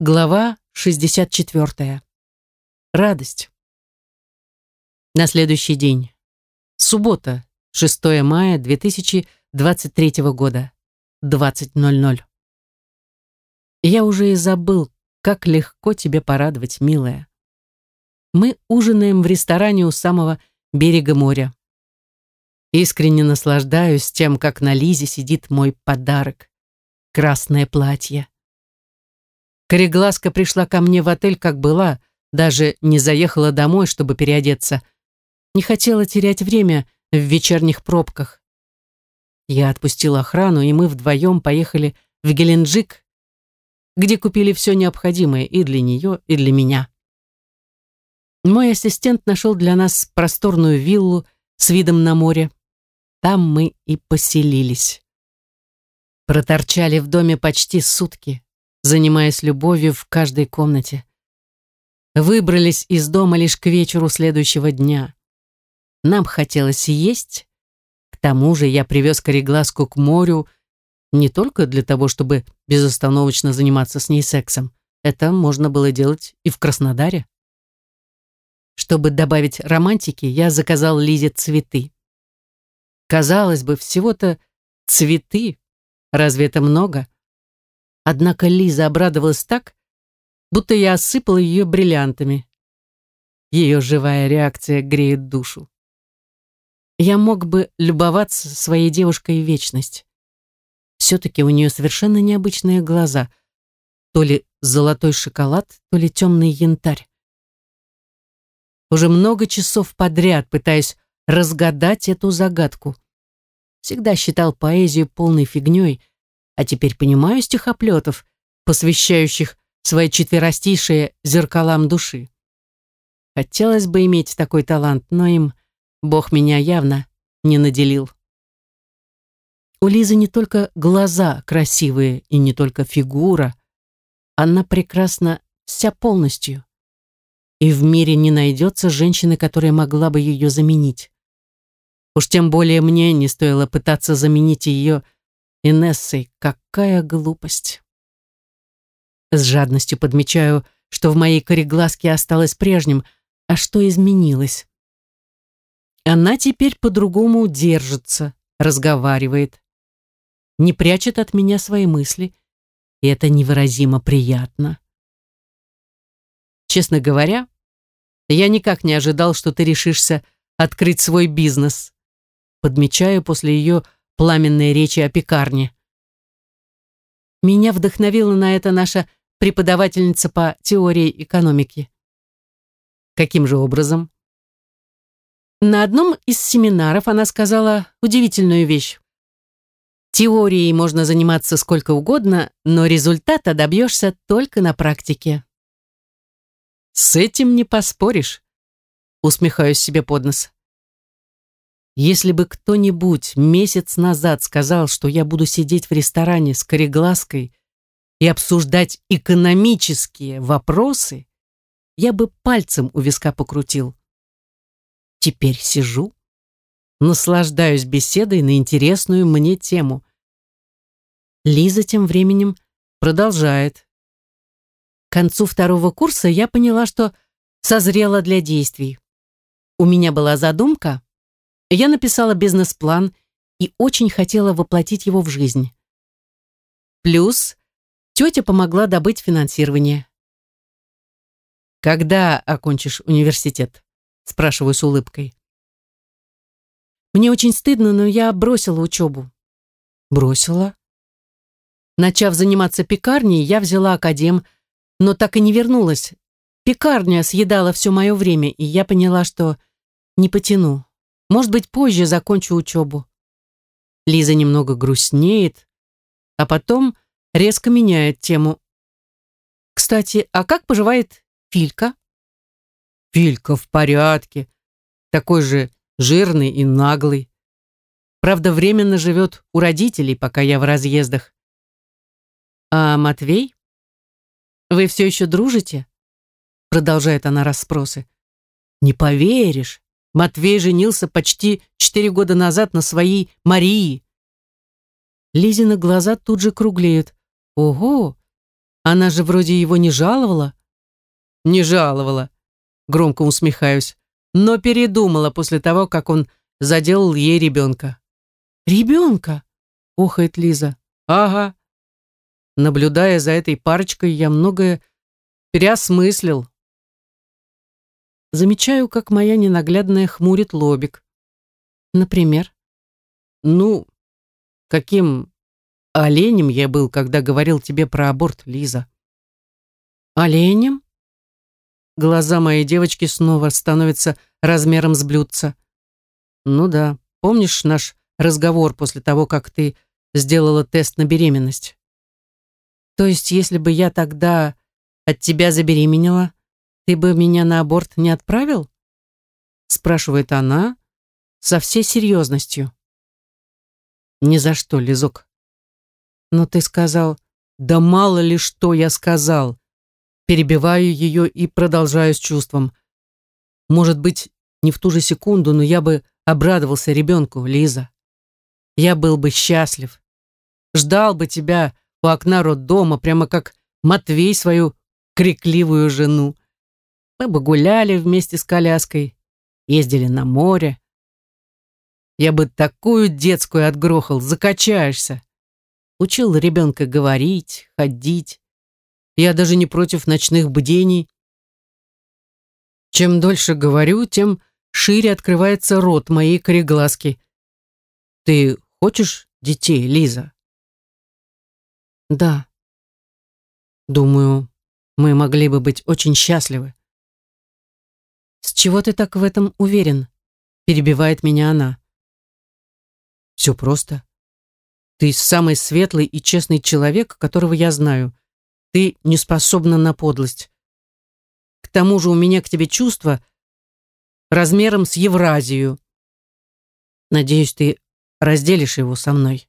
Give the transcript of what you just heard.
Глава 64. Радость. На следующий день. Суббота, 6 мая 2023 года, 20.00. Я уже и забыл, как легко тебе порадовать, милая. Мы ужинаем в ресторане у самого берега моря. Искренне наслаждаюсь тем, как на Лизе сидит мой подарок. Красное платье Кореглазка пришла ко мне в отель, как была, даже не заехала домой, чтобы переодеться. Не хотела терять время в вечерних пробках. Я отпустила охрану, и мы вдвоем поехали в Геленджик, где купили все необходимое и для нее, и для меня. Мой ассистент нашел для нас просторную виллу с видом на море. Там мы и поселились. Проторчали в доме почти сутки занимаясь любовью в каждой комнате. Выбрались из дома лишь к вечеру следующего дня. Нам хотелось есть. К тому же я привез кореглазку к морю не только для того, чтобы безостановочно заниматься с ней сексом. Это можно было делать и в Краснодаре. Чтобы добавить романтики, я заказал Лизе цветы. Казалось бы, всего-то цветы. Разве это много? Однако Лиза обрадовалась так, будто я осыпала ее бриллиантами. Ее живая реакция греет душу. Я мог бы любоваться своей девушкой вечность. Все-таки у нее совершенно необычные глаза. То ли золотой шоколад, то ли темный янтарь. Уже много часов подряд пытаюсь разгадать эту загадку. Всегда считал поэзию полной фигней — а теперь понимаю стихоплетов, посвящающих свои четверостишие зеркалам души. Хотелось бы иметь такой талант, но им Бог меня явно не наделил. У Лизы не только глаза красивые и не только фигура, она прекрасна вся полностью. И в мире не найдется женщины, которая могла бы ее заменить. Уж тем более мне не стоило пытаться заменить ее Инессой, какая глупость. С жадностью подмечаю, что в моей кореглазке осталось прежним, а что изменилось? Она теперь по-другому держится, разговаривает, не прячет от меня свои мысли, и это невыразимо приятно. Честно говоря, я никак не ожидал, что ты решишься открыть свой бизнес. Подмечаю после ее пламенные речи о пекарне. Меня вдохновила на это наша преподавательница по теории экономики. Каким же образом? На одном из семинаров она сказала удивительную вещь. Теорией можно заниматься сколько угодно, но результата добьешься только на практике. С этим не поспоришь, усмехаюсь себе под нос. Если бы кто-нибудь месяц назад сказал, что я буду сидеть в ресторане с кореглазкой и обсуждать экономические вопросы, я бы пальцем у виска покрутил. Теперь сижу, наслаждаюсь беседой на интересную мне тему. Лиза тем временем продолжает. К концу второго курса я поняла, что созрела для действий. У меня была задумка я написала бизнес-план и очень хотела воплотить его в жизнь. Плюс тетя помогла добыть финансирование. «Когда окончишь университет?» спрашиваю с улыбкой. Мне очень стыдно, но я бросила учебу. Бросила? Начав заниматься пекарней, я взяла академ, но так и не вернулась. Пекарня съедала все мое время, и я поняла, что не потяну. Может быть, позже закончу учебу. Лиза немного грустнеет, а потом резко меняет тему. Кстати, а как поживает Филька? Филька в порядке. Такой же жирный и наглый. Правда, временно живет у родителей, пока я в разъездах. А Матвей? Вы все еще дружите? Продолжает она расспросы. Не поверишь. Матвей женился почти четыре года назад на своей Марии. Лизины глаза тут же круглеют. Ого! Она же вроде его не жаловала. Не жаловала, громко усмехаюсь, но передумала после того, как он заделал ей ребенка. Ребенка? Охает Лиза. Ага. Наблюдая за этой парочкой, я многое переосмыслил. Замечаю, как моя ненаглядная хмурит лобик. Например? Ну, каким оленем я был, когда говорил тебе про аборт, Лиза. Оленем? Глаза моей девочки снова становятся размером с блюдца. Ну да, помнишь наш разговор после того, как ты сделала тест на беременность? То есть, если бы я тогда от тебя забеременела, ты бы меня на аборт не отправил? Спрашивает она со всей серьезностью. Ни за что, Лизок. Но ты сказал, да мало ли что я сказал. Перебиваю ее и продолжаю с чувством. Может быть, не в ту же секунду, но я бы обрадовался ребенку, Лиза. Я был бы счастлив. Ждал бы тебя у окна роддома, прямо как Матвей свою крикливую жену. Бы гуляли вместе с коляской, ездили на море. Я бы такую детскую отгрохал, закачаешься. Учил ребенка говорить, ходить. Я даже не против ночных бдений. Чем дольше говорю, тем шире открывается рот моей кореглазки. Ты хочешь детей, Лиза? Да. Думаю, мы могли бы быть очень счастливы. С чего ты так в этом уверен? Перебивает меня она. Все просто. Ты самый светлый и честный человек, которого я знаю. Ты не способна на подлость. К тому же у меня к тебе чувство размером с Евразию. Надеюсь, ты разделишь его со мной.